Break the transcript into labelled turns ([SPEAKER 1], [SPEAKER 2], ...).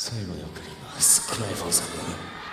[SPEAKER 1] 最後に送ります。クライフォーさん